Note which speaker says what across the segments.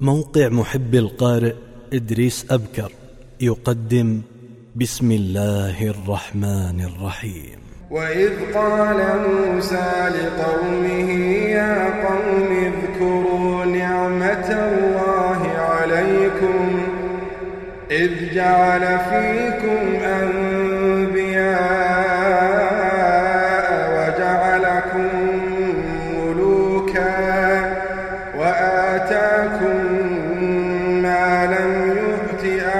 Speaker 1: موقع محب القارئ إدريس أبكر يقدم بسم الله الرحمن الرحيم.
Speaker 2: وإذ قال موسى لقومه يا قوم اذكروا نعمة الله عليكم إذ جعل فيكم أنبياء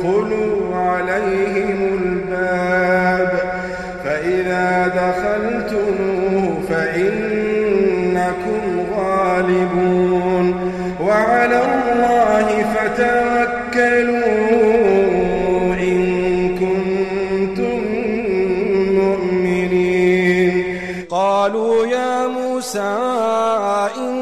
Speaker 2: عليهم ادخلوا عليهم دخلتموه فإنكم غالبون وعلى الله فتوكلوا إن كنتم مؤمنين.
Speaker 3: قالوا يا موسى إنا